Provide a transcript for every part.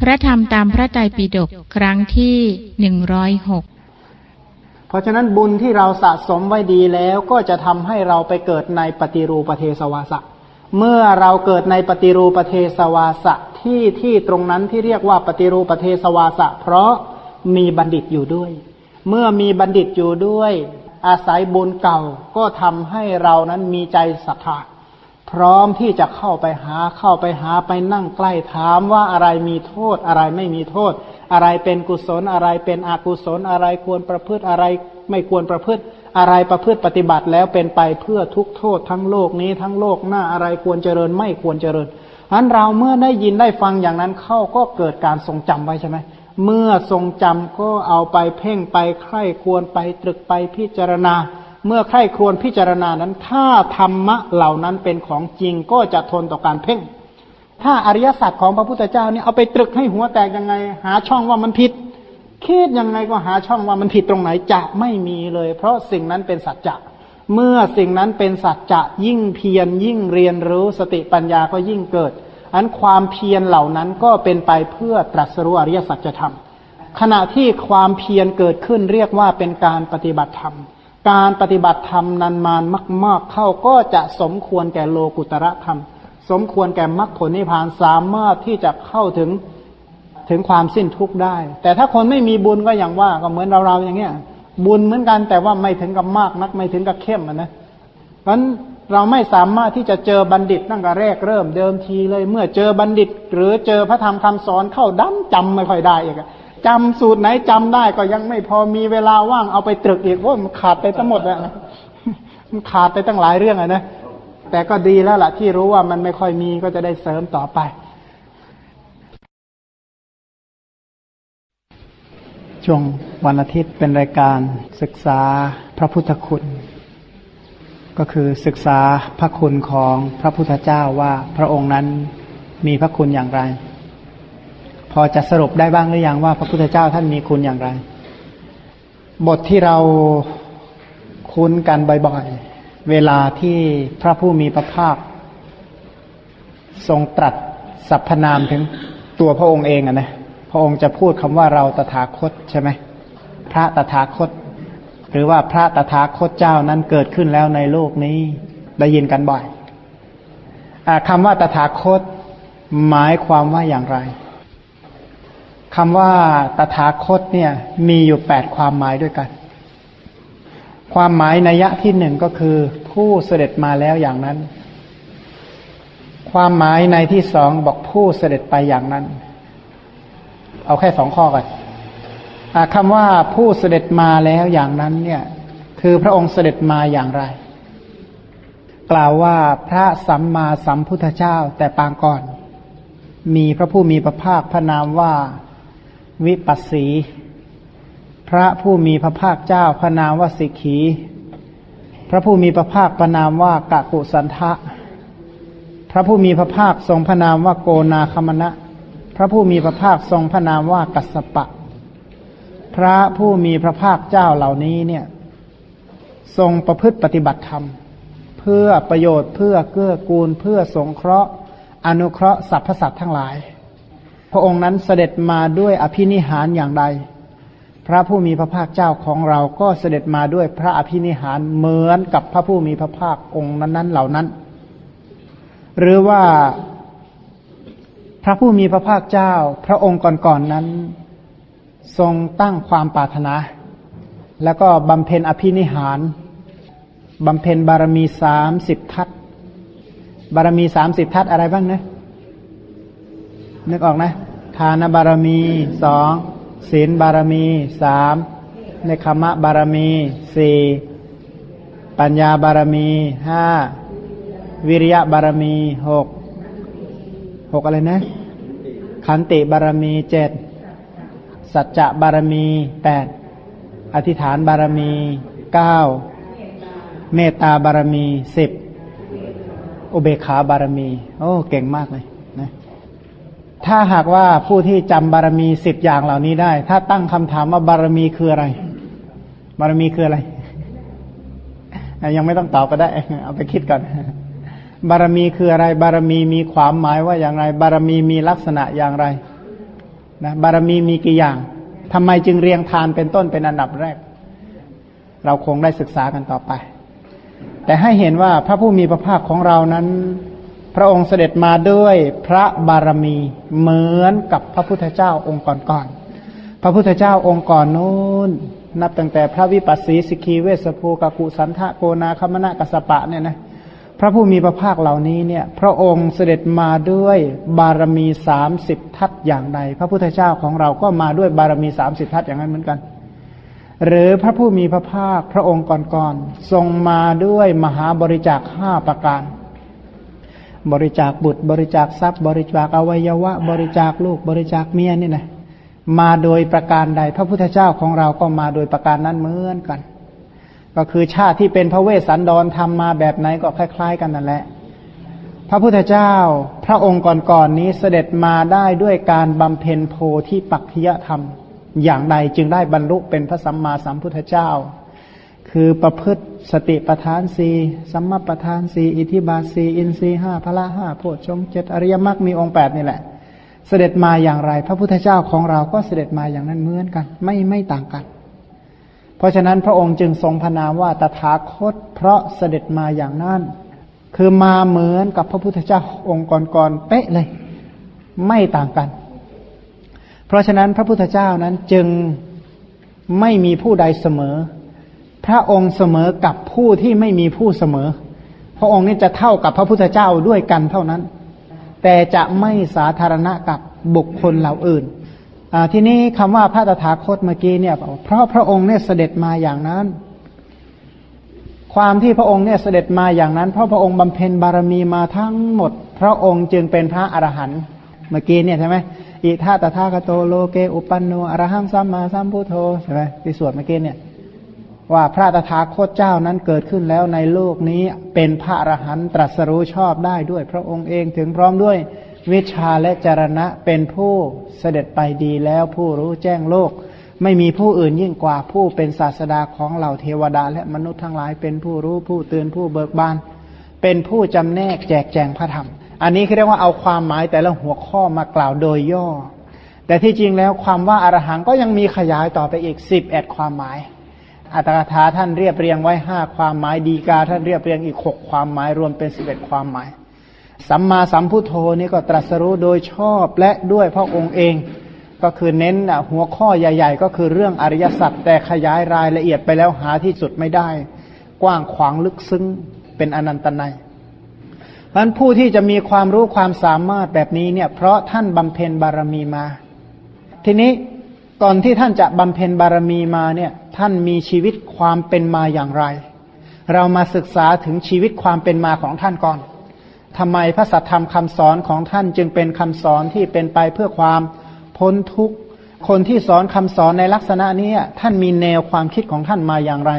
พระธรรมตามพระไตรปิฎกครั้งที่หนึ่งร้อยหกเพราะฉะนั้นบุญที่เราสะสมไว้ดีแล้วก็จะทำให้เราไปเกิดในปฏิรูปเทสวาสะ เมื่อเราเกิดในปฏิรูปเทสวาสะที่ที่ตรงนั้นที่เรียกว่าปฏิรูปเทสวาสะ เพราะมีบัณฑิตอยู่ด้วย เมื่อมีบัณฑิตอยู่ด้วย อาศัยบุญเก่าก็ทำให้เรานั้นมีใจศรัทธา พร้อมที่จะเข้าไปหาเข้าไปหาไปนั่งใกล้ถามว่าอะไรมีโทษอะไรไม่มีโทษ อะไรเป็นกุศลอะไรเป็นอกุศลอะไรควรประพฤติอะไรไม่ควรประพฤติ อะไรประพฤติปฏิบัติแล้วเป็นไปเพื่อทุกโทษทั้งโลกนี้ทั้งโลกหน้าอะไรควรเจริญไม่ควรเจริญอันเราเมื่อได้ยินได้ฟังอย่างนั้นเข้าก็เกิดการทรงจำไว้ใช่ไหมเมื่อทรงจำก็เอาไปเพ่งไปใคร่ควรไปตรึกไปพิจารณา เมื่อใคร่ควญพิจารณานั้น ถ้าธรรมะเหล่านั้นเป็นของจริงก็จะทนต่อการเพ่ง ถ้าอริยสัจของพระพุทธเจ้านี่เอาไปตรึกให้หัวแตกยังไง หาช่องว่ามันผิดคิดยังไงก็หาช่องว่ามันผิดตรงไหนจะไม่มีเลย เพราะสิ่งนั้นเป็นสัจจะเมื่อสิ่งนั้นเป็นสัจจะยิ่งเพียรยิ่งเรียนรู้สติปัญญาก็ยิ่งเกิด อันความเพียรเหล่านั้นก็เป็นไปเพื่อตรัสรู้อริยสัจธรรมขณะที่ความเพียรเกิดขึ้นเรียกว่าเป็นการปฏิบัติธรรม การปฏิบัติธรรมนานมานมาก ๆ เข้าก็จะสมควรแก่โลกุตระธรรม สมควรแก่มรรคผลนิพพานสามารถที่จะเข้าถึงถึงความสิ้นทุกข์ได้ แต่ถ้าคนไม่มีบุญก็อย่างว่าก็เหมือนเราๆอย่างเงี้ย บุญเหมือนกันแต่ว่าไม่ถึงกับมากนัก ไม่ถึงกับเข้มนะเพราะนั้นเราไม่สามารถที่จะเจอบัณฑิตตั้งแต่แรกเริ่มเดิมทีเลย เมื่อเจอบัณฑิต หรือเจอพระธรรมคำสอนเข้าดั้มจำไม่ค่อยได้อีก จำสูตรไหนจำได้ก็ยังไม่พอมีเวลาว่างเอาไปตรึกอีกว่ามันขาดไปทั้งหมดอะมันขาดไปตั้งหลายเรื่องอะนะแต่ก็ดีแล้วล่ะที่รู้ว่ามันไม่ค่อยมีก็จะได้เสริมต่อไป ช่วงวันอาทิตย์เป็นรายการศึกษาพระพุทธคุณ ก็คือศึกษาพระคุณของพระพุทธเจ้าว่าพระองค์นั้นมีพระคุณอย่างไร พอจะสรุปได้บ้างหรือยังว่า พระพุทธเจ้าท่านมีคุณอย่างไร บทที่เราคุ้นกันบ่อยๆ เวลาที่พระผู้มีพระภาค ทรงตรัสสรรพนามถึงตัวพระองค์เองอะนะ พระองค์จะพูดคำว่าเราตถาคตใช่ไหม พระตถาคต หรือว่าพระตถาคตเจ้านั้นเกิดขึ้นแล้วในโลกนี้ได้ยินกันบ่อยอคำว่าตถาคตหมายความว่าอย่างไร คำว่าตถาคตเนี่ยมีอยู่แปดความหมายด้วยกัน ความหมายนัยะที่หนึ่งก็คือ ผู้เสด็จมาแล้วอย่างนั้น ความหมายในที่สองบอกผู้เสด็จไปอย่างนั้น เอาแค่สองข้อก่อนคำว่าผู้เสด็จมาแล้วอย่างนั้น เนี่ย คือพระองค์เสด็จมาอย่างไร กล่าวว่าพระสัมมาสัมพุทธเจ้าแต่ปางก่อน มีพระผู้มีพระภาคพระนามว่า วิปัสสี พระผู้มีพระภาคเจ้าพระนามว่าสิกขี พระผู้มีพระภาคพระนามว่ากะกุสันทะ พระผู้มีพระภาคทรงพระนามว่าโกนาคมณะ พระผู้มีพระภาคทรงพระนามว่ากัสปะ พระผู้มีพระภาคเจ้าเหล่านี้เนี่ย ทรงประพฤติปฏิบัติธรรม เพื่อประโยชน์เพื่อเกื้อกูลเพื่อสงเคราะห์ อนุเคราะห์สรรพสัตว์ทั้งหลาย พระองค์นั้นเสด็จมาด้วยอภินิหารอย่างใด พระผู้มีพระภาคเจ้าของเราก็เสด็จมาด้วยพระอภินิหารเหมือนกับพระผู้มีพระภาคองค์นั้นๆเหล่านั้น หรือว่าพระผู้มีพระภาคเจ้า พระองค์ก่อนๆนนั้น ทรงตั้งความปรารถนา แล้วก็บำเพ็ญอภินิหารบำเพ็ญบารมีสามสิบทัศบารมีสามสิบทัศอะไรบ้างนะ นึกออกนะ ทานบารมีสองศีลบารมีสามในคมะบารมีสี่ปัญญาบารมีห้าวิริยะบารมีหกหกอะไรนะ ขันติบารมีเจ็ดสัจจะบารมีแปดอธิษฐานบารมีเก้าเมตตาบารมีสิบอุเบกขาบารมี โอ้ เก่งมากเลยนะ ถ้าหากว่าผู้ที่จำบารมีสิบอย่างเหล่านี้ได้ ถ้าตั้งคำถามว่าบารมีคืออะไร บารมีคืออะไร ยังไม่ต้องตอบก็ได้ เอาไปคิดก่อน บารมีคืออะไร บารมีมีความหมายว่าอย่างไร บารมีมีลักษณะอย่างไรนะบารมีมีกี่อย่างทำไมจึงเรียงทานเป็นต้นเป็นอันดับแรก เราคงได้ศึกษากันต่อไป แต่ให้เห็นว่าพระผู้มีพระภาคของเรานั้น พระองค์เสด็จมาด้วยพระบารมีเหมือนกับพระพุทธเจ้าองค์ก่อนๆพระพุทธเจ้าองค์ก่อนนู้นนับตั้งแต่พระวิปัสสีสิกีเวสภูกกุสันทะโกนาคมณะกัสปะเนี่ยนะพระผู้มีพระภาคเหล่านี้เนี่ย พระองค์เสด็จมาด้วยบารมีสามสิบทัศอย่างใด พระพุทธเจ้าของเราก็มาด้วยบารมีสามสิบทัศอย่างนั้นเหมือนกัน หรือพระผู้มีพระภาคพระองค์ก่อนๆทรงมาด้วยมหาบริจาคห้าประการ บริจาคบุตร บริจาคทรัพย์ บริจาคอวัยวะ บริจาคลูก บริจาคเมียนี่นะมาโดยประการใด พระพุทธเจ้าของเราก็มาโดยประการนั้นเหมือนกัน ก็คือชาติที่เป็นพระเวสสันดรทำมาแบบไหนก็คล้าย ๆ กันนั่นแหละ พระพุทธเจ้าพระองค์ก่อนๆนนี้เสด็จมาได้ด้วยการบำเพ็ญโพธิปักขิยธรรม อย่างใดจึงได้บรรลุเป็นพระสัมมาสัมพุทธเจ้า คือประพฤติสติปทานสีสัมมาปทานสีอิทิบาสีอินทรีห้าพละห้าโพชฌงเจ็ดอริยมรรคมีองค์แปดนี่แหละ เสด็จมาอย่างไร พระพุทธเจ้าของเราก็เสด็จมาอย่างนั้นเหมือนกัน ไม่ไม่ต่างกัน เพราะฉะนั้นพระองค์จึงทรงพนามว่าตถาคต เพราะเสด็จมาอย่างนั้นคือมาเหมือนกับพระพุทธเจ้าองค์ก่อนๆเป๊ะเลย ไม่ต่างกัน เพราะฉะนั้นพระพุทธเจ้านั้นจึงไม่มีผู้ใดเสมอ พระองค์เสมอกับผู้ที่ไม่มีผู้เสมอ พระองค์นี้จะเท่ากับพระพุทธเจ้าด้วยกันเท่านั้น แต่จะไม่สาธารณะกับบุคคลเหล่าอื่นทีนี้คำว่าพระตถาคตเมื่อกี้เนี่ย เพราะพระองค์เนี่ยเสด็จมาอย่างนั้น ความที่พระองค์เนี่ยเสด็จมาอย่างนั้น เพราะพระองค์บำเพ็ญบารมีมาทั้งหมด พระองค์จึงเป็นพระอรหันต์เมื่อกี้เนี่ยใช่ไหมอิทาตถาคโตโลเกอุปันโนอรหังสัมมาสัมพุทโธใช่ไหมที่สวดเมื่อกี้เนี่ย ว่าพระตถาคตเจ้านั้นเกิดขึ้นแล้วในโลกนี้เป็นพระอรหันตรัสรู้ชอบได้ด้วยพระองค์เองถึงพร้อมด้วยวิชาและจรณะเป็นผู้เสด็จไปดีแล้วผู้รู้แจ้งโลก ไม่มีผู้อื่นยิ่งกว่าผู้เป็นศาสดาของเหล่าเทวดา และมนุษย์ทั้งหลายเป็นผู้รู้ผู้เตือนผู้เบิกบาน เป็นผู้จำแนกแจกแจงพระธรรม อันนี้คือเรียกว่าเอาความหมายแต่ละหัวข้อมากล่าวโดยย่อ แต่ที่จริงแล้วความว่าอารหังก็ยังมีขยายต่อไปอีกสิบเอ็ดความหมาย อัตถกถาท่านเรียบเรียงไว้ห้าความหมายดีกา ท่านเรียบเรียงอีกหกความหมายรวมเป็นสิบเอ็ดความหมาย สัมมาสัมพุทโธนี่ก็ตรัสรู้โดยชอบและด้วยพระองค์เอง ก็คือเน้นหัวข้อใหญ่ ๆ ก็คือเรื่องอริยสัจแต่ขยายรายละเอียดไปแล้วหาที่สุดไม่ได้ กว้างขวางลึกซึ้งเป็นอนันตนัยเพราะผู้ที่จะมีความรู้ความสามารถแบบนี้เนี่ย เพราะท่านบำเพ็ญบารมีมา ทีนี้ ก่อนที่ท่านจะบำเพ็ญบารมีมาเนี่ยท่านมีชีวิตความเป็นมาอย่างไร เรามาศึกษาถึงชีวิตความเป็นมาของท่านก่อนทำไมพระสัทธรรมคำสอนของท่านจึงเป็นคำสอนที่เป็นไปเพื่อความพ้นทุกข์ คนที่สอนคำสอนในลักษณะนี้ท่านมีแนวความคิดของท่านมาอย่างไร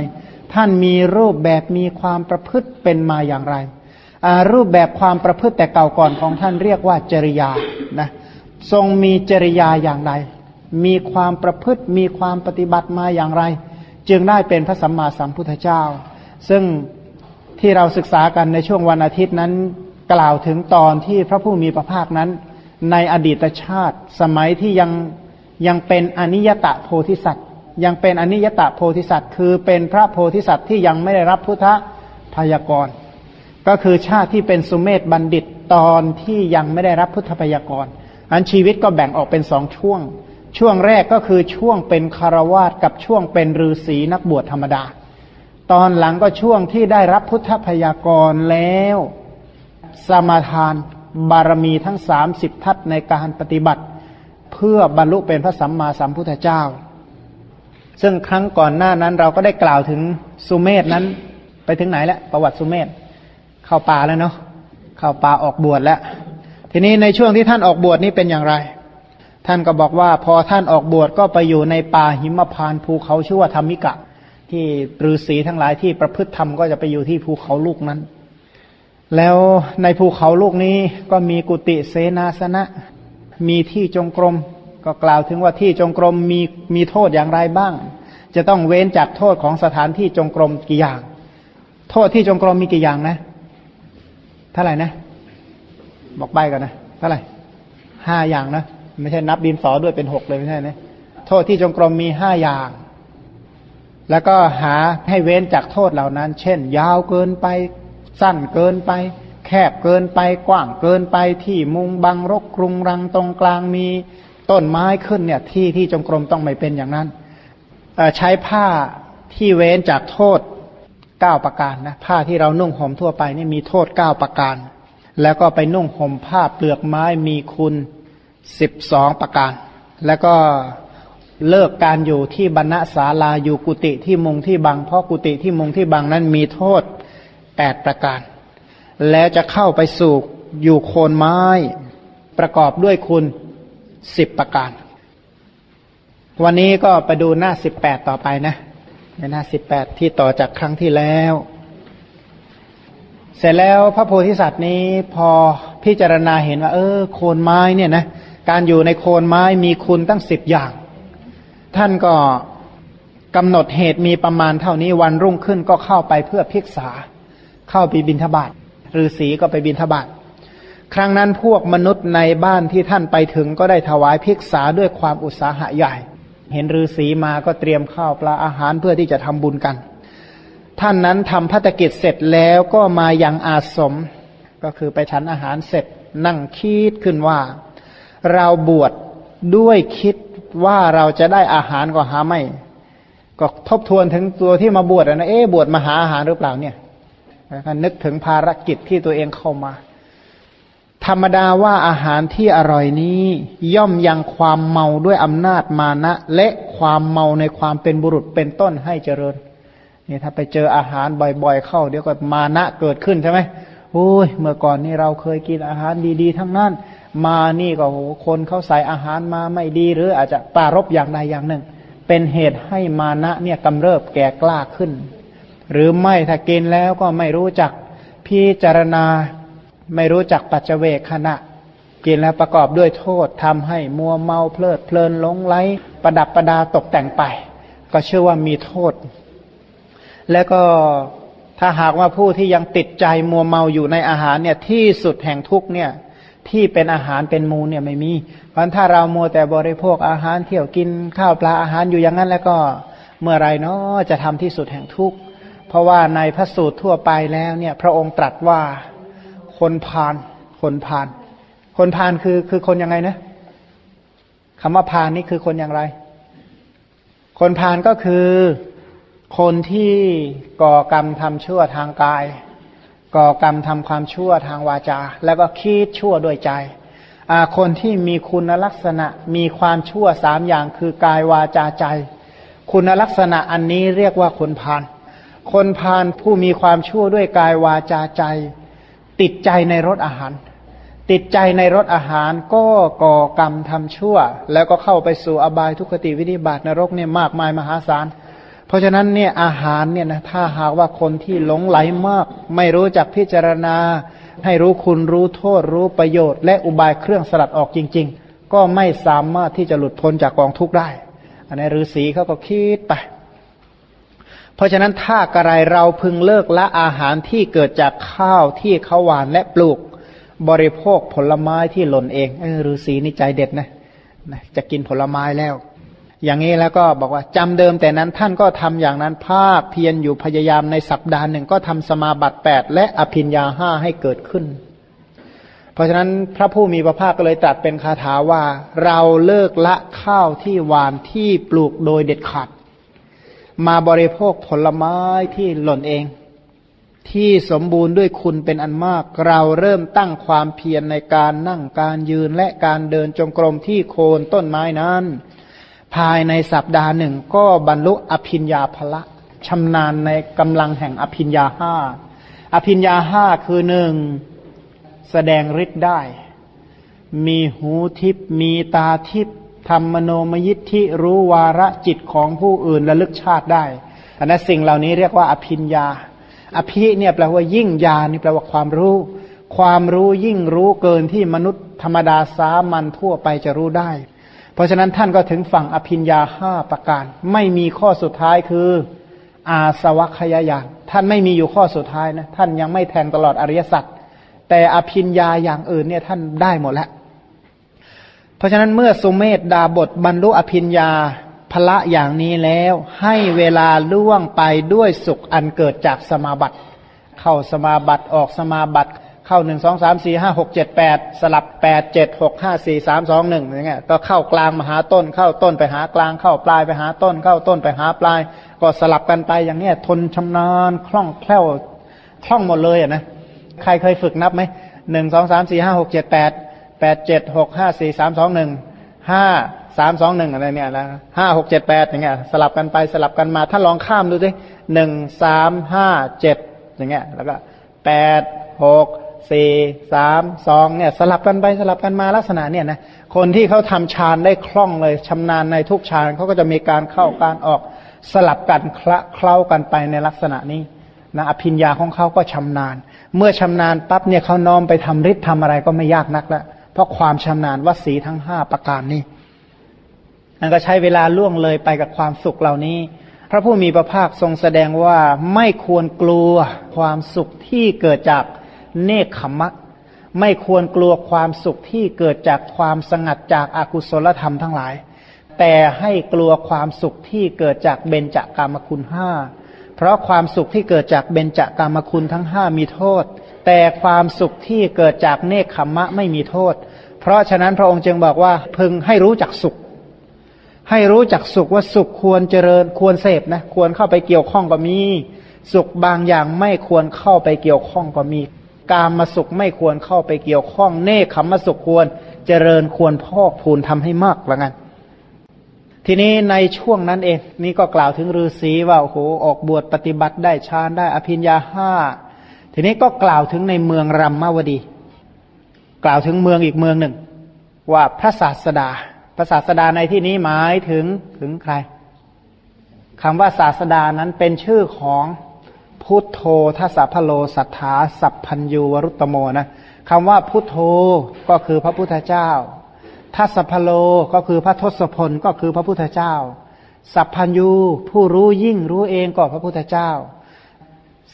ท่านมีรูปแบบมีความประพฤติเป็นมาอย่างไร รูปแบบความประพฤติแต่เก่าก่อนของท่านเรียกว่าจริยานะทรงมีจริยาอย่างไร มีความประพฤติมีความปฏิบัติมาอย่างไร จึงได้เป็นพระสัมมาสัมพุทธเจ้า ซึ่งที่เราศึกษากันในช่วงวันอาทิตย์นั้น กล่าวถึงตอนที่พระผู้มีพระภาคนั้น ในอดีตชาติ สมัยที่ยังยังเป็นอนิยตะโพธิสัตว์ ยังเป็นอนิยตะโพธิสัตว์ คือเป็นพระโพธิสัตว์ที่ยังไม่ได้รับพุทธพยากรก็คือชาติที่เป็นสุเมธบัณฑิตตอนที่ยังไม่ได้รับพุทธพยากรอันชีวิตก็แบ่งออกเป็นสองช่วง ช่วงแรกก็คือช่วงเป็นคารวาสกับช่วงเป็นฤาษีนักบวชธรรมดา ตอนหลังก็ช่วงที่ได้รับพุทธพยากรแล้ว สมาทานบารมีทั้งสามสิบทัศในการปฏิบัติ เพื่อบรรลุเป็นพระสัมมาสัมพุทธเจ้า ซึ่งครั้งก่อนหน้านั้นเราก็ได้กล่าวถึงสุเมธนั้น ไปถึงไหนแล้วประวัติสุเมธเข้าป่าแล้วเนาะเข้าป่าออกบวชแล้ว ทีนี้ในช่วงที่ท่านออกบวชนี้เป็นอย่างไร ท่านก็บอกว่าพอท่านออกบวชก็ไปอยู่ในป่าหิมพานภูเขาชื่อว่าธรรมิกะ ที่ฤาษีทั้งหลายที่ประพฤติธรรมก็จะไปอยู่ที่ภูเขาลูกนั้น แล้วในภูเขาลูกนี้ก็มีกุฏิเสนาสนะ มีที่จงกรม ก็กล่าวถึงว่าที่จงกรมมีมีโทษอย่างไรบ้าง จะต้องเว้นจากโทษของสถานที่จงกรมกี่อย่าง โทษที่จงกรมมีกี่อย่างนะเท่าไหร่นะ บอกใบก่อนนะเท่าไหร่ห้าอย่างนะ ไม่ใช่นับดินสอด้วยเป็นหกเลยไม่ใช่นะโทษที่จงกรมมีห้าอย่าง แล้วก็หาให้เว้นจากโทษเหล่านั้น เช่น ยาวเกินไป สั้นเกินไป แคบเกินไป กว้างเกินไป ที่มุงบังรกกรุงรังตรงกลางมีต้นไม้ขึ้นเนี่ยที่ที่จงกรมต้องไม่เป็นอย่างนั้นใช้ผ้าที่เว้นจากโทษเก้าประการนะผ้าที่เรานุ่งห่มทั่วไปนี่มีโทษเก้าประการ แล้วก็ไปนุ่งห่มผ้าเปลือกไม้มีคุณ สิบสองประการ แล้วก็เลิกการอยู่ที่บรรณศาลาอยู่กุฏิที่มุงที่บัง เพราะกุฏิที่มุงที่บังนั้นมีโทษแปดประการ แล้วจะเข้าไปสู่อยู่โคนไม้ประกอบด้วยคุณสิบประการ วันนี้ก็ไปดูหน้าสิบแปดต่อไปนะ ในหน้าสิบแปดที่ต่อจากครั้งที่แล้ว เสร็จแล้วพระโพธิสัตว์นี้พอพิจารณาเห็นว่า เออ โคนไม้เนี่ยนะ การอยู่ในโคนไม้มีคุณตั้งสิบอย่าง ท่านก็กำหนดเหตุมีประมาณเท่านี้วันรุ่งขึ้นก็เข้าไปเพื่อพิกษา เข้าไปบินทบาทฤาษีก็ไปบินทบาทครั้งนั้นพวกมนุษย์ในบ้านที่ท่านไปถึงก็ได้ถวายพิกษาด้วยความอุตสาหะใหญ่ เห็นฤาษีมาก็เตรียมข้าวปลาอาหารเพื่อที่จะทำบุญกัน ท่านนั้นทำพัฒกิจเสร็จแล้วก็มายังอาสม ก็คือไปฉันอาหารเสร็จนั่งคิดขึ้นว่า เราบวชดด้วยคิดว่าเราจะได้อาหารก็หาไม่ ก็ทบทวนถึงตัวที่มาบวชนะเอ๊บวชมาหาอาหารหรือเปล่าเนี่ยนึกถึงภารกิจที่ตัวเองเข้ามา ธรรมดาว่าอาหารที่อร่อยนี้ ย่อมยังความเมาด้วยอำนาจมานะ และความเมาในความเป็นบุรุษเป็นต้นให้เจริญนี่ถ้าไปเจออาหารบ่อย ๆ เข้า เดี๋ยวก็มานะเกิดขึ้นใช่ไหมโอ้ยเมื่อก่อนนี่เราเคยกินอาหารดี ๆ ทั้งนั้น มานี่ก็โหคนเขาใส่อาหารมาไม่ดีหรืออาจจะปารบอย่างใดอย่างหนึ่ง เป็นเหตุให้มานะเนี่ยกำเริบแก่กล้าขึ้น หรือไม่ถ้ากินแล้วก็ไม่รู้จักพิจารณาไม่รู้จักปัจเจเวกขณะ กินแล้วประกอบด้วยโทษทำให้มัวเมาเพลิดเพลินหลงไหลประดับประดาตกแต่งไป ก็เชื่อว่ามีโทษ แล้วก็ถ้าหากว่าผู้ที่ยังติดใจมัวเมาอยู่ในอาหารเนี่ยที่สุดแห่งทุกเนี่ย ที่เป็นอาหารเป็นมูลเนี่ยไม่มีเพราะถ้าเรามัวแต่บริโภคอาหารเที่ยวกินข้าวปลาอาหารอยู่อย่างนั้นแล้วก็เมื่อไรเนาะจะทำที่สุดแห่งทุกข์ เพราะว่าในพระสูตรทั่วไปแล้วเนี่ย พระองค์ตรัสว่าคนพาน คนพาน คนพานคือคือคนยังไงนะคำว่าพานนี่คือคนอย่างไร คนพานก็คือคนที่ก่อกรรมทำชั่วทางกาย ก่อกรรมทำความชั่วทางวาจา แล้วก็คิดชั่วด้วยใจ คนที่มีคุณลักษณะมีความชั่วสามอย่างคือกายวาจาใจ คุณลักษณะอันนี้เรียกว่าคนพาน คนพานผู้มีความชั่วด้วยกายวาจาใจ ติดใจในรสอาหาร ติดใจในรสอาหารก็ก่อกรรมทำชั่ว แล้วก็เข้าไปสู่อบายทุกขติวินิบาตนรกเนี่ยมากมายมหาศาล เพราะฉะนั้นเนี่ยอาหารเนี่ยนะถ้าหากว่าคนที่หลงไหลมาก ไม่รู้จักพิจารณา ให้รู้คุณรู้โทษรู้ประโยชน์ และอุบายเครื่องสลัดออกจริง ๆ ก็ไม่สามารถที่จะหลุดพ้นจากกองทุกข์ได้ อันนี้ฤาษีเขาก็คิดไป เพราะฉะนั้นถ้ากระไรเราพึงเลิกละอาหารที่เกิดจากข้าวที่เขาหวานและปลูก บริโภคผลไม้ที่หล่นเองเออฤาษีนี่ใจเด็ดนะนะจะกินผลไม้แล้ว อย่างนี้แล้วก็บอกว่าจำเดิมแต่นั้นท่านก็ทำอย่างนั้นภาคเพียรอยู่พยายามในสัปดาห์หนึ่งก็ทำสมาบัติแปดและอภินยาห้าให้เกิดขึ้น เพราะฉะนั้นพระผู้มีพระภาคก็เลยตรัสเป็นคาถาว่า เราเลิกละข้าวที่หวานที่ปลูกโดยเด็ดขาดมาบริโภคผลไม้ที่หล่นเอง ที่สมบูรณ์ด้วยคุณเป็นอันมาก เราเริ่มตั้งความเพียรในการนั่งการยืนและการเดินจงกรมที่โคนต้นไม้นั้น ภายในสัปดาห์หนึ่งก็บรรลุอภิญญาภละชำนาญในกำลังแห่งอภิญญาห้าอภิญญาห้าคือหนึ่งแสดงฤทธิ์ได้ มีหูทิพมีตาทิพทำมโนมยิทธิรู้วาระจิตของผู้อื่นระลึกชาติได้อันนั้นสิ่งเหล่านี้เรียกว่าอภินยาอภิเนี่ยแปลว่ายิ่งยานี่แปลว่าความรู้ ความรู้ยิ่งรู้เกินที่มนุษย์ธรรมดาสามัญทั่วไปจะรู้ได้ เพราะฉะนั้นท่านก็ถึงฝั่งอภินยาห้าประการ ไม่มีข้อสุดท้ายคืออาสวัคยายานท่านไม่มีอยู่ข้อสุดท้ายนะท่านยังไม่แทงตลอดอริยสัจแต่อภินยาอย่างอื่นเนี่ยท่านได้หมดแล้ว เพราะฉะนั้นเมื่อสุเมธดาบทบรรลุอภิญญาพละอย่างนี้แล้วให้เวลาล่วงไปด้วยสุขอันเกิดจากสมาบัติ เข้าสมาบัติออกสมาบัติ เข้าหนึ่งสองสามสี่ห้าหกเจ็ดแปดสลับแปดเจ็ดหกห้าสี่สามสองหนึ่งอย่างเงี้ยก็เข้ากลางมาหาต้น เข้าต้นไปหากลางเข้าปลายไปหาต้น เข้าต้นไปหาปลาย ก็สลับกันไปอย่างเนี้ยทนชำนาญคล่องแคล่วคล่องหมดเลยอะนะใครเคยฝึกนับไหมหนึ่งสองสามสี่ห้าหกเจ็ดแปดแปดเจ็ดหกห้าสี่สามสองหนึ่งห้าสามสองหนึ่งอะไรเนี่ยนะห้าหกเจ็ดแปดอย่างเงี้ยสลับกันไปสลับกันมาถ้าลองข้ามดูสิหนึ่งสามห้าเจ็ดอย่างเงี้ยแล้วก็แปดหก สี่สามสองเนี่ยสลับกันไปสลับกันมาลักษณะเนี่ยนะคนที่เขาทำฌานได้คล่องเลยชำนาญในทุกฌานเขาก็จะมีการเข้าการออกสลับกันคละเคล้ากันไปในลักษณะนี้นะอภิญญาของเขาก็ชำนาญ เมื่อชำนาญปั๊บเนี่ยเขาน้อมไปทำฤทธิ์ทำอะไรก็ไม่ยากนักล้วเพราะความชำนาญวสีทั้งห้าประการนี้นั่นก็ใช้เวลาล่วงเลยไปกับความสุขเหล่านี้ พระผู้มีพระภาคทรงแสดงว่าไม่ควรกลัวความสุขที่เกิดจาก เนคขมะ ไม่ควรกลัวความสุขที่เกิดจากความสงัดจากอากุศลธรรมทั้งหลาย แต่ให้กลัวความสุขที่เกิดจากเบญจากามคุณห้าเพราะความสุขที่เกิดจากเบญจากามคุณทั้งห้ามีโทษ แต่ความสุขที่เกิดจากเนคขมะไม่มีโทษ เพราะฉะนั้นพระองค์จึงบอกว่าพึงให้รู้จักสุข ให้รู้จักสุขว่าสุขควรเจริญควรเสพนะควรเข้าไปเกี่ยวข้องก็มี สุขบางอย่างไม่ควรเข้าไปเกี่ยวข้องก็มี การมาสุขไม่ควรเข้าไปเกี่ยวข้องเนคขมมาสุขควรเจริญควรพอกพูนทำให้มากละกันทีนี้ในช่วงนั้นเองนี่ก็กล่าวถึงฤาษีว่าโอ้โหออกบวชปฏิบัติได้ฌานได้อภิญญาห้าทีนี้ก็กล่าวถึงในเมืองรัมมาวดี กล่าวถึงเมืองอีกเมืองหนึ่ง ว่าพระศาสดาพระศาสดาในที่นี้หมายถึงถึงใครคำว่าศาสดานั้นเป็นชื่อของ พุทโธทัสพโลสัทธาสัพพัญญูวรุตโมนะคำว่าพุทโธก็คือพระพุทธเจ้าทัสพโลก็คือพระทศพลก็คือพระพุทธเจ้า สัพพัญญูผู้รู้ยิ่งรู้เองก็พระพุทธเจ้า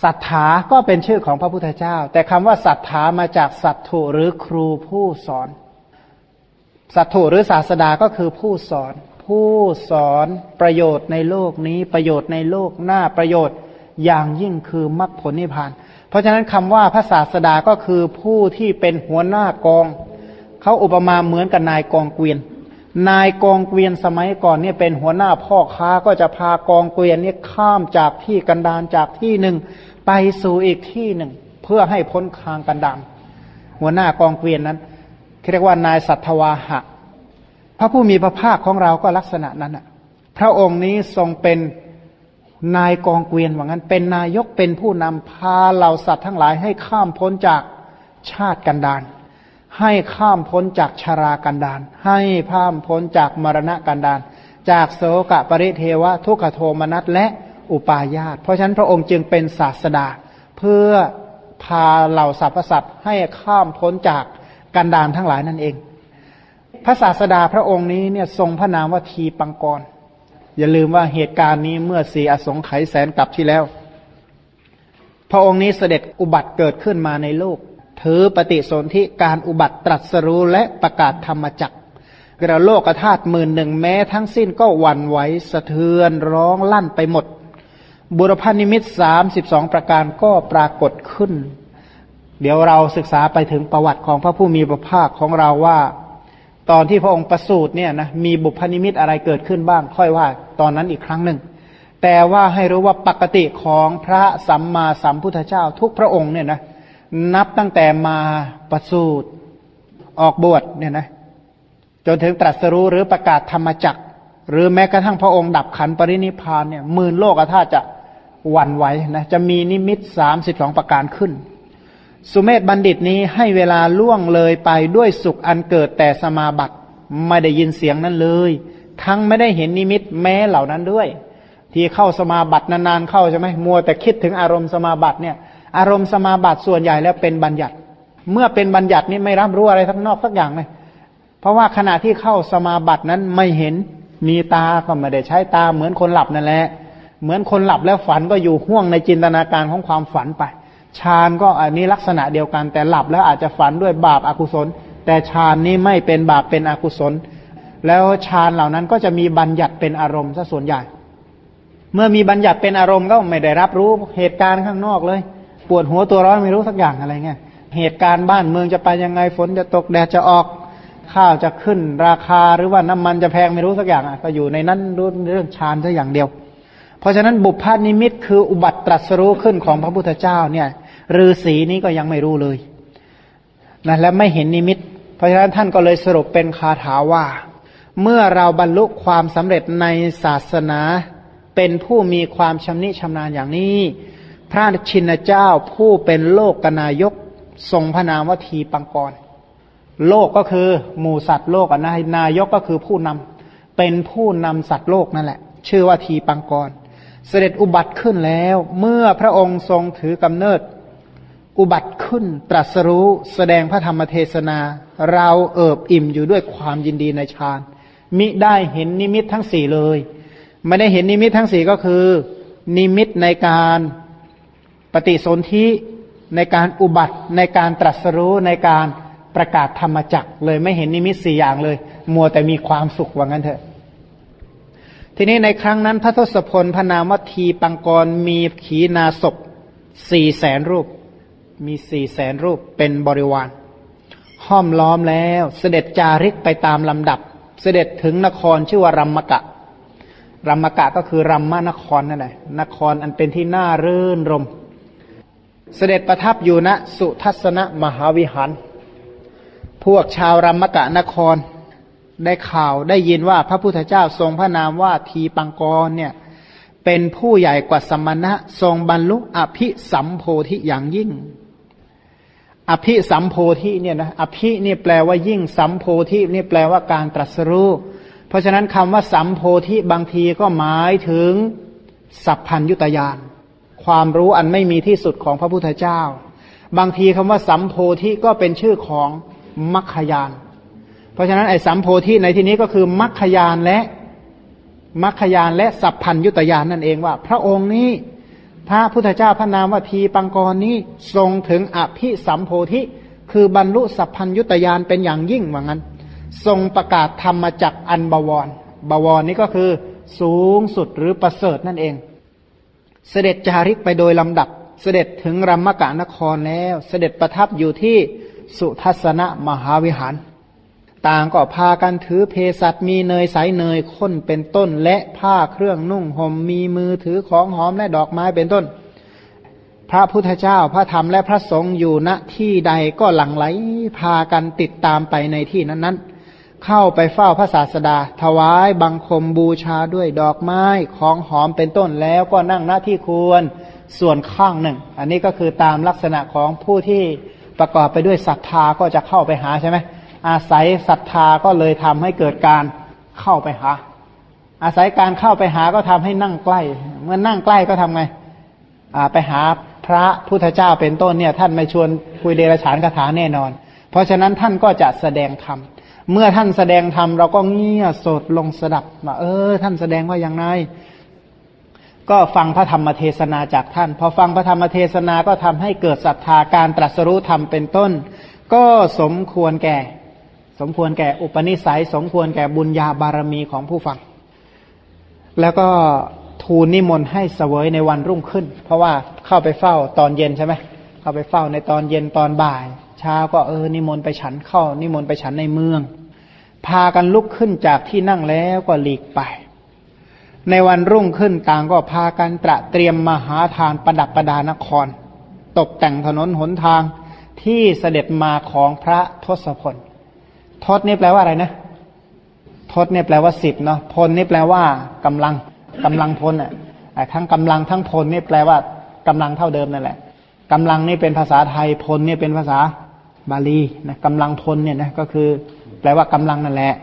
สัทธาก็เป็นชื่อของพระพุทธเจ้า แต่คำว่าสัทธามาจากสัตถุหรือครูผู้สอน สัตถุหรือศาสดาก็คือผู้สอน ผู้สอนประโยชน์ในโลกนี้ประโยชน์ในโลกหน้าประโยชน์ อย่างยิ่งคือมรรคผลนิพพาน เพราะฉะนั้นคำว่าพระศาสดาก็คือผู้ที่เป็นหัวหน้ากอง เขาอุปมาเหมือนกับนายกองเกวียน นายกองเกวียนสมัยก่อนเนี่ยเป็นหัวหน้าพ่อค้าก็จะพากองเกวียนเนี่ยข้ามจากที่กันดานจากที่หนึ่งไปสู่อีกที่หนึ่ง เพื่อให้พ้นคางกันดานหัวหน้ากองเกวียนนั้นเรียกว่านายสัตวาหะ พระผู้มีพระภาคของเราก็ลักษณะนั้นอะพระองค์นี้ทรงเป็น นายกองเกวียนว่างั้น เป็นนายกเป็นผู้นำพาเหล่าสัตว์ทั้งหลายให้ข้ามพ้นจากชาติกันดานให้ข้ามพ้นจากชารากันดานให้ข้ามพ้นจากมรณะกันดานจากโสกะปริเทวะทุกขโทมนัสและอุปาญาต เพราะฉะนั้นพระองค์จึงเป็นศาสดา เพื่อพาเหล่าสรรพสัตว์ให้ข้ามพ้นจากกันดานทั้งหลายนั่นเอง พระศาสดาพระองค์นี้เนี่ยทรงพระนามว่าทีปังกร อย่าลืมว่าเหตุการณ์นี้เมื่อสี่อสงไขยแสนกลับที่แล้ว พระองค์นี้เสด็จอุบัติเกิดขึ้นมาในโลก ถือปฏิสนธิการอุบัติตรัสรู้และประกาศธรรมจักรกระโลกธาตุหมื่นหนึ่งแม้ทั้งสิ้นก็หวั่นไหวสะเทือนร้องลั่นไปหมด บุรพนิมิตสามสิบสองประการก็ปรากฏขึ้น เดี๋ยวเราศึกษาไปถึงประวัติของพระผู้มีพระภาคของเราว่า ตอนที่พระองค์ประสูติเนี่ยนะมีบุพนิมิตอะไรเกิดขึ้นบ้าง ค่อยว่าตอนนั้นอีกครั้งหนึ่ง แต่ว่าให้รู้ว่าปกติของพระสัมมาสัมพุทธเจ้า ทุกพระองค์เนี่ยนะนับตั้งแต่มาประสูติออกบวชเนี่ยนะจนถึงตรัสรู้หรือประกาศธรรมจักร หรือแม้กระทั่งพระองค์ดับขันปรินิพานเนี่ยหมื่นโลกธาตุจะหวั่นไหวนะจะมีนิมิตสามสิบสองประการขึ้น สุเมธบัณฑิตนี้ให้เวลาล่วงเลยไปด้วยสุขอันเกิดแต่สมาบัติไม่ได้ยินเสียงนั้นเลย ทั้งไม่ได้เห็นนิมิตแม้เหล่านั้นด้วย ที่เข้าสมาบัตินานๆเข้าใช่ไหมมัวแต่คิดถึงอารมณ์สมาบัติเนี่ย อารมณ์สมาบัติส่วนใหญ่แล้วเป็นบัญญัติ เมื่อเป็นบัญญัตินี่ไม่รับรู้อะไรทั้งนอกสักอย่างเลยเพราะว่าขณะที่เข้าสมาบัตินั้นไม่เห็นมีตาก็ไม่ได้ใช้ตาเหมือนคนหลับนั่นแหละเหมือนคนหลับแล้วฝันก็อยู่ห่วงในจินตนาการของความฝันไป ฌานก็อันนี้ลักษณะเดียวกัน แต่หลับแล้วอาจจะฝันด้วยบาปอากุศล แต่ฌานนี้ไม่เป็นบาปเป็นอกุศล แล้วฌานเหล่านั้นก็จะมีบัญญัติเป็นอารมณ์ซะส่วนใหญ่ เมื่อมีบัญญัติเป็นอารมณ์ก็ไม่ได้รับรู้เหตุการณ์ข้างนอกเลย ปวดหัวตัวร้อนไม่รู้สักอย่างอะไรเงี้ยเหตุการณ์บ้านเมืองจะไปยังไงฝนจะตกแดดจะออกข้าวจะขึ้นราคาหรือว่าน้ำมันจะแพงไม่รู้สักอย่างอะก็อยู่ในนั้นรู้เรื่องฌานซะอย่างเดียว เพราะฉะนั้นบุพพานิมิตคืออุบัติตรัสรู้ขึ้นของพระพุทธเจ้าเนี่ย ฤาษีนี้ก็ยังไม่รู้เลยนะและไม่เห็นนิมิต เพราะฉะนั้นท่านก็เลยสรุปเป็นคาถาว่า เมื่อเราบรรลุความสำเร็จในศาสนา เป็นผู้มีความชำนิชำนาญอย่างนี้ พระชินเจ้าผู้เป็นโลกกนายกทรงพระนามว่าทีปังกร โลกก็คือหมู่สัตว์โลกนายนายกก็คือผู้นำเป็นผู้นำสัตว์โลกนั่นแหละ ชื่อว่าทีปังกร เสด็จอุบัติขึ้นแล้ว เมื่อพระองค์ทรงถือกำเนิด อุบัติขึ้นตรัสรู้แสดงพระธรรมเทศนา เราเอิบอิ่มอยู่ด้วยความยินดีในฌานมิได้เห็นนิมิตทั้งสี่เลยไม่ได้เห็นนิมิตทั้งสี่ก็คือ นิมิตในการปฏิสนธิในการอุบัติในการตรัสรู้ในการประกาศธรรมจักเลยไม่เห็นนิมิตสี่อย่างเลย มัวแต่มีความสุขว่างั้นเถอะ ทีนี้ในครั้งนั้นพระทศพลพนามวทีปังกรมีขีนาศพสี่แสนรูป มีสี่แสนรูปเป็นบริวาร ห้อมล้อมแล้วเสด็จจาริกไปตามลำดับ เสด็จถึงนครชื่อว่ารัมมกะรัมมกะก็คือรัมมานครนั่นแหละนครอันเป็นที่น่ารื่นรม เสด็จประทับอยู่ณสุทัศนมหาวิหาร พวกชาวรัมมกะนครได้ข่าวได้ยินว่าพระพุทธเจ้าทรงพระนามว่าทีปังกรเนี่ยเป็นผู้ใหญ่กว่าสมณะ ทรงบรรลุอภิสัมโพธิอย่างยิ่ง อภิสัมโพธิเนี่ยนะอภินี่แปลว่ายิ่งสัมโพธินี่แปลว่าการตรัสรู้เพราะฉะนั้นคำว่าสัมโพธิบางทีก็หมายถึงสัพพัญยุตยานความรู้อันไม่มีที่สุดของพระพุทธเจ้า บางทีคำว่าสัมโพธิก็เป็นชื่อของมัคคยาน เพราะฉะนั้นไอ้สัมโพธิในที่นี้ก็คือมัคคยานและมัคคยานและสัพพัญยุตยานนั่นเองว่า พระองค์นี้ พระพุทธเจ้าพระนามว่าทีปังกรนี้ทรงถึงอภิสัมโพธิ คือบรรลุสัพพัญยุตยานเป็นอย่างยิ่งว่างั้น ทรงประกาศธรรมจักอันบวร บวรนี้ก็คือสูงสุดหรือประเสริฐนั่นเอง เสด็จจาริกไปโดยลำดับ เสด็จถึงรัมมกะนครแล้ว เสด็จประทับอยู่ที่สุทัศนมหาวิหาร ต่างก็พากันถือเพสัตมีเนยใสเนยข้นเป็นต้น และผ้าเครื่องนุ่งห่มมีมือถือของหอมและดอกไม้เป็นต้น พระพุทธเจ้าพระธรรมและพระสงฆ์อยู่ณที่ใดก็หลั่งไหลพากันติดตามไปในที่นั้นๆ เข้าไปเฝ้าพระศาสดา ถวายบังคมบูชาด้วยดอกไม้ของหอมเป็นต้นแล้วก็นั่งหน้าที่ควรส่วนข้างหนึ่ง อันนี้ก็คือตามลักษณะของผู้ที่ประกอบไปด้วยศรัทธาก็จะเข้าไปหาใช่ไหม อาศัยศรัทธาก็เลยทำให้เกิดการเข้าไปหา อาศัยการเข้าไปหาก็ทำให้นั่งใกล้ เมื่อนั่งใกล้ก็ทำไงไปหาพระพุทธเจ้าเป็นต้นเนี่ย ท่านไม่ชวนคุยเดรัจฉานคาถาแน่นอน เพราะฉะนั้นท่านก็จะแสดงธรรมเมื่อท่านแสดงธรรมเราก็เงี่ยสดลงสดับว่าเออ ท่านแสดงว่าอย่างไรก็ฟังพระธรรมเทศนาจากท่าน พอฟังพระธรรมเทศนาก็ทำให้เกิดศรัทธาการตรัสรู้ธรรมเป็นต้น ก็สมควรแก่ สมควรแก่อุปนิสัย สมควรแก่บุญญาบารมีของผู้ฟัง แล้วก็ทูลนิมนต์ให้เสวยในวันรุ่งขึ้น เพราะว่าเข้าไปเฝ้าตอนเย็นใช่ไหมเข้าไปเฝ้าในตอนเย็นตอนบ่าย เช้าก็เออนิมนต์ไปฉันเข้า นิมนต์ไปฉันในเมือง พากันลุกขึ้นจากที่นั่งแล้วก็หลีกไป ในวันรุ่งขึ้นต่างก็พากันตระเตรียมมหาทานประดับประดานคร ตกแต่งถนนหนทางที่เสด็จมาของพระทศพล ทศนี่แปลว่าอะไรนะ ทศเนี่ยแปลว่าสิบเนาะพลนี่แปลว่ากำลังกำลังพลอะทั้งกำลังทั้งพลนี่แปลว่ากำลังเท่าเดิมนั่นแหละกำลังนี่เป็นภาษาไทยพลนี่เป็นภาษาบาลีนะกำลังพลเนี่ยนะก็คือ แปลว่ากำลังนั่นแหละ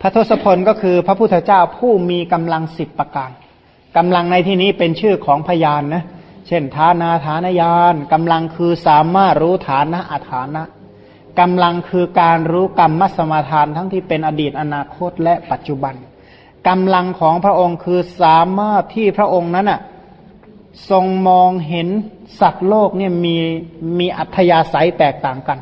พระทศพลก็คือพระพุทธเจ้าผู้มีกำลังสิบประการกำลังในที่นี้เป็นชื่อของพยานนะ เช่น ฐานาฐานยานกำลังคือสามารถรู้ฐานะอาฐานะ กำลังคือการรู้กรรมมัสมาทานทั้งที่เป็นอดีตอนาคตและปัจจุบันกำลังของพระองค์คือสามารถที่พระองค์นั้นอะทรงมองเห็นสัตว์โลกเนี่ยมีมีอัธยาศัยแตกต่างกัน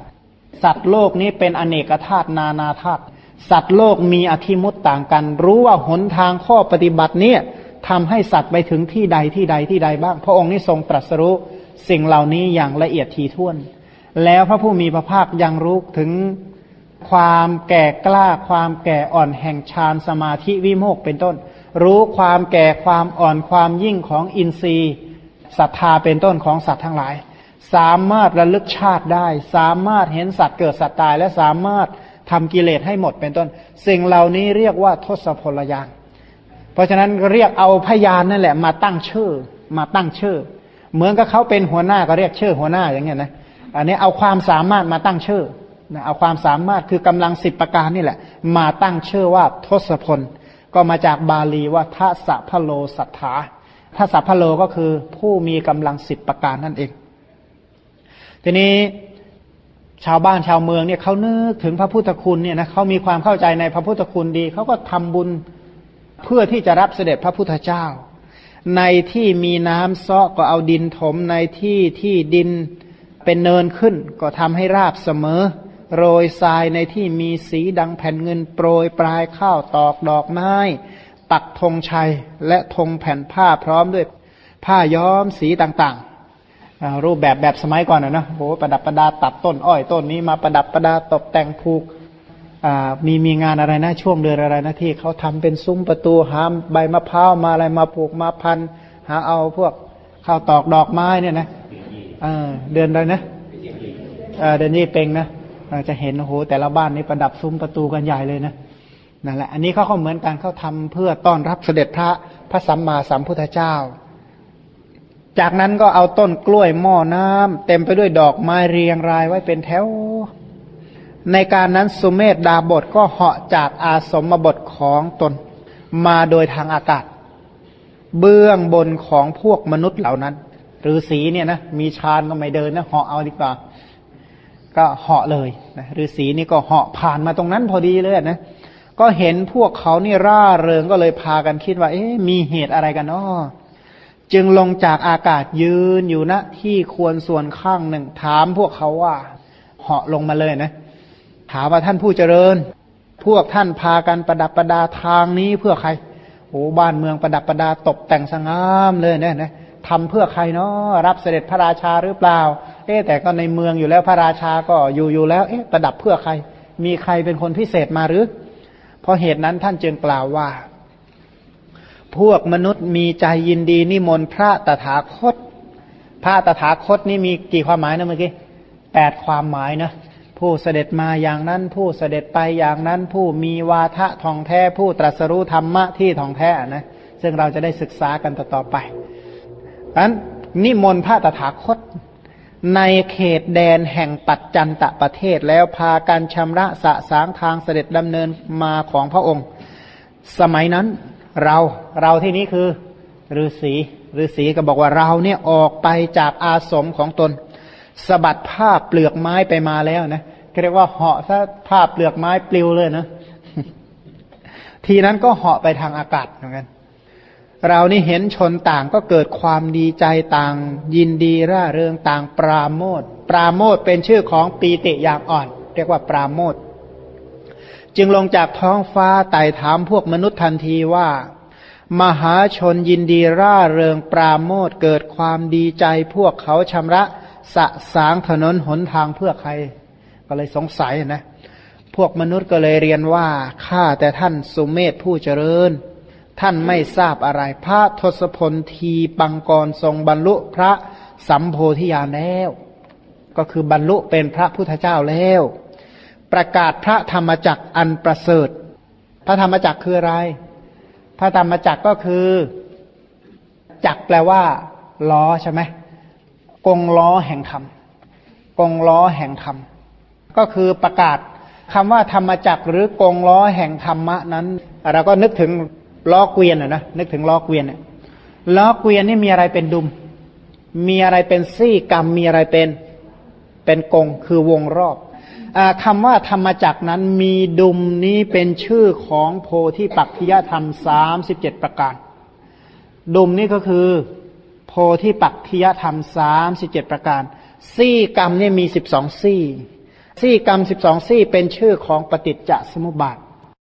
สัตว์โลกนี้เป็นอเนกธาตุนานาธาตุสัตว์โลกมีอธิมุตต่างกัน รู้ว่าหนทางข้อปฏิบัติเนี่ยทำให้สัตว์ไปถึงที่ใดที่ใดที่ใดบ้าง พระองค์นี้ทรงตรัสรู้สิ่งเหล่านี้อย่างละเอียดทีท่วน แล้วพระผู้มีพระภาคยังรู้ถึงความแก่กล้าความแก่อ่อนแห่งฌานสมาธิวิโมกเป็นต้น รู้ความแก่ความอ่อนความยิ่งของอินทรีย์ศรัทธาเป็นต้นของสัตว์ทั้งหลาย สามารถระลึกชาติได้ สามารถเห็นสัตว์เกิดสัตว์ตาย และสามารถทำกิเลสให้หมดเป็นต้น สิ่งเหล่านี้เรียกว่าทศพลยานเพราะฉะนั้นเรียกเอาพยานนั่นแหละมาตั้งชื่อ มาตั้งชื่อ เหมือนกับเขาเป็นหัวหน้าก็เรียกชื่อหัวหน้าอย่างเงี้ยนะ อันนี้เอาความสามารถมาตั้งชื่อนะเอาความสามารถคือกำลังสิบประการนี่แหละ มาตั้งชื่อว่าทศพล ก็มาจากบาลีว่าทัสพโลสัทธาทัสพโลก็คือผู้มีกำลังสิบประการนั่นเอง ทีนี้ชาวบ้านชาวเมืองเนี่ยเขานึกถึงพระพุทธคุณเนี่ยนะเขามีความเข้าใจในพระพุทธคุณดีเขาก็ทำบุญเพื่อที่จะรับเสด็จพระพุทธเจ้า ในที่มีน้ำซ้อก็เอาดินถมในที่ที่ดิน เป็นเนินขึ้นก็ทำให้ราบเสมอ โรยทรายในที่มีสีดังแผ่นเงินโปรยปลายข้าวตอกดอกไม้ปักธงชัยและธงแผ่นผ้าพร้อมด้วยผ้าย้อมสีต่างๆ รูปแบบแบบสมัยก่อนนะนะโอ้ประดับประดาตัดต้นอ้อยต้นนี้มาประดับประดาตกแต่งผูกมีมีงานอะไรนะช่วงเดือนอะไรนะที่เขาทำเป็นซุ้มประตูหามใบมะพร้าวมาอะไรมาปลูกมาพันหาเอาพวกข้าวตอกดอกไม้เนี่ยนะ เดือนอะไรนะเดือนนี้เป็งนะจะเห็นโอ้โหแต่ละบ้านนี่ประดับซุ้มประตูกันใหญ่เลยนะนั่นแหละ อันนี้เขาก็เหมือนกันเขาทำเพื่อต้อนรับเสด็จพระพระสัมมาสัมพุทธเจ้า จากนั้นก็เอาต้นกล้วยหม้อน้ำเต็มไปด้วยดอกไม้เรียงรายไว้เป็นแถว ในการนั้นสุเมธดาบทก็เหาะจากอาสมบทของตน มาโดยทางอากาศ เบื้องบนของพวกมนุษย์เหล่านั้น หรือสีเนี่ยนะมีชานก็ไม่เดินนะเหาะเอาดีกว่า ก็เหาะเลยนะหรือสีนี่ก็เหาะผ่านมาตรงนั้นพอดีเลยนะก็เห็นพวกเขานี่ร่าเริงก็เลยพากันคิดว่า เอ๊ะมีเหตุอะไรกันเนาะจึงลงจากอากาศยืนอยู่ณนะที่ควรส่วนข้างหนึ่ง ถามพวกเขาว่า เหาะลงมาเลยนะ ถามว่าท่านผู้เจริญ พวกท่านพากันประดับประดาทางนี้เพื่อใครโอ้บ้านเมืองประดับประดาตกแต่งสงามเลยเนี่ยนะ ทำเพื่อใครเนาะรับเสด็จพระราชาหรือเปล่า เอ๊แต่ก็ในเมืองอยู่แล้วพระราชาก็อยู่อยู่แล้ว เอ๊ะประดับเพื่อใคร มีใครเป็นคนพิเศษมาหรือ เพราะเหตุนั้นท่านจึงกล่าวว่า พวกมนุษย์มีใจยินดีนิมนต์พระตถาคต พระตถาคตนี่มีกี่ความหมายนะเมื่อกี้แปดความหมายนะผู้เสด็จมาอย่างนั้น ผู้เสด็จไปอย่างนั้น ผู้มีวาทะทองแท้ ผู้ตรัสรู้ธรรมะที่ทองแท้นะ ซึ่งเราจะได้ศึกษากันต่ออไป นั้นนิมนต์พระตถาคต ในเขตแดนแห่งปัจจันตะประเทศแล้วพากันชำระสะสางทางเสด็จดำเนินมาของพระองค์ สมัยนั้นเราเราที่นี้คือฤาษีฤาษีก็บอกว่าเราเนี่ยออกไปจากอาสมของตนสะบัดผ้าเปลือกไม้ไปมาแล้วนะเรียกว่าเหาะซะผ้าเปลือกไม้ปลิวเลยนะทีนั้นก็เหาะไปทางอากาศเหมือนกัน เรานี่เห็นชนต่างก็เกิดความดีใจต่าง ยินดีร่าเริงต่างปราโมทปราโมทเป็นชื่อของปีติอย่างอ่อน เรียกว่าปราโมทจึงลงจากท้องฟ้าไต่ถามพวกมนุษย์ทันทีว่า มหาชนยินดีร่าเริงปราโมทเกิดความดีใจพวกเขาชำระสะสางถนนหนทางเพื่อใคร ก็เลยสงสัยนะ พวกมนุษย์ก็เลยเรียนว่าข้าแต่ท่านสุเมธผู้เจริญ ท่านไม่ทราบอะไร พระทศพลทีปังกรทรงบรรลุพระสัมโพธิญาณแล้ว ก็คือบรรลุเป็นพระพุทธเจ้าแล้ว ประกาศพระธรรมจักรอันประเสริฐ พระธรรมจักรคืออะไร พระธรรมจักรก็คือจักแปลว่าล้อใช่ไหมกงล้อแห่งธรรมกงล้อแห่งธรรมก็คือประกาศคำว่าธรรมจักรหรือกงล้อแห่งธรรมะนั้น เราก็นึกถึง ล้อเกวียนอะนะนึกถึงล้อเกวียนเนี่ยล้อเกวียนนี่มีอะไรเป็นดุม มีอะไรเป็นซี่กรรม มีอะไรเป็นเป็นกงคือวงรอบอคำว่าธรรมจักรนั้นมีดุมนี้เป็นชื่อของโพธิปักขิยธรรมสามสิบเจ็ดประการ ดุมนี่ก็คือ โพธิปักทิยธรรมสามสิบเจ็ดประการ ซี่กรรมเนี่ยมีสิบสองซี่ ซี่กรรมสิบสองซี่เป็นชื่อของปฏิจจสมุปบาท